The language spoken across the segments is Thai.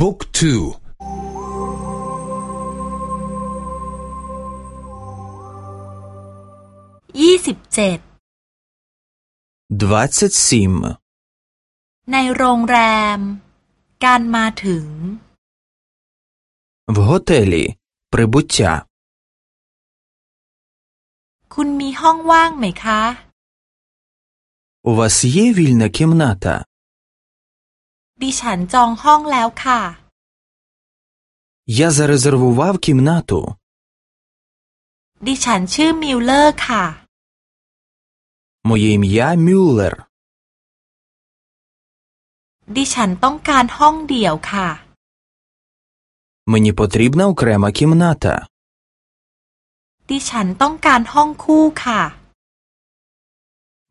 บุ๊กทู ยี่สิบเจ็ด 27. ในโรงแรม การมาถึง В готелі. Прибуття. คุณมีห้องว่างไหมคะ У вас є вільна кімната? ดิฉันจองห้องแล้วค่ะ Я зарезервував кімнату. ดิฉันชื่อมิลเลอร์ค่ะ Моє ім'я Мюллер. ดิฉันต้องการห้องเดี่ยวค่ะ Мені потрібна окрема кімната. ดิฉันต้องการห้องคู่ค่ะ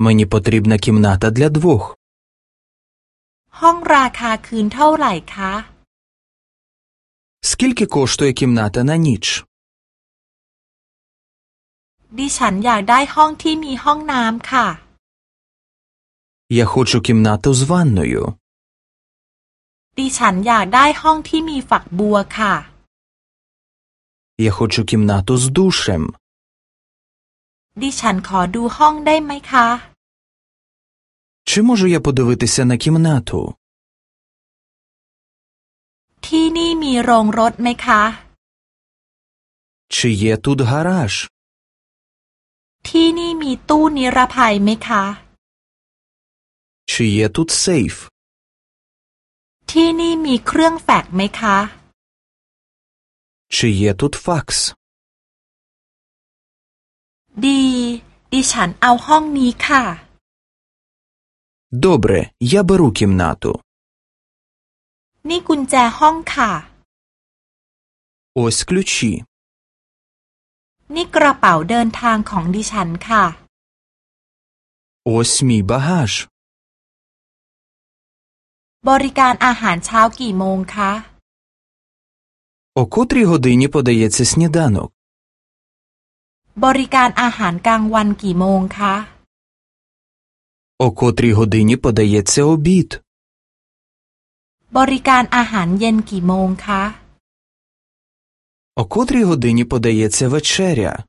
Мені потрібна кімната для двох. ห้องราคาคืนเท่าไหร่คะ Скільки коштує кімната на ніч? ดิฉันอยากได้ห้องที่มีห้องน้ำค่ะ Я хочу кімнату з ванною. ดิฉันอยากได้ห้องที่มีฝักบัวค่ะ Я хочу кімнату з душем. ดิฉันขอดูห้องได้ไหมคะ Чи можу я подивитися на кімнату? ที่นี่มีโรงรถไหมคะ Чи є тут гараж? ที่นี่มีตู้นิรภัยไหมคะ Чи є тут сейф? ที่นี่มีเครื่องแฟกซ์ไหมคะ Чи є тут факс? ดี ดิฉันเอาห้องนี้ค่ะ Добре, я беру кімнату. นี่กุญแจห้องค่ะ Ось ключі. นี่กระเป๋าเดินทางของดิฉันค่ะ Ось мій багаж. บริการอาหารเช้ากี่โมงคะ О котрій годині подається сніданок? บริการอาหารกลางวันกี่โมงคะ О котрій годині подається обід? บริการอาหารเย็นกี่โมงคะ О котрій годині подається вечеря?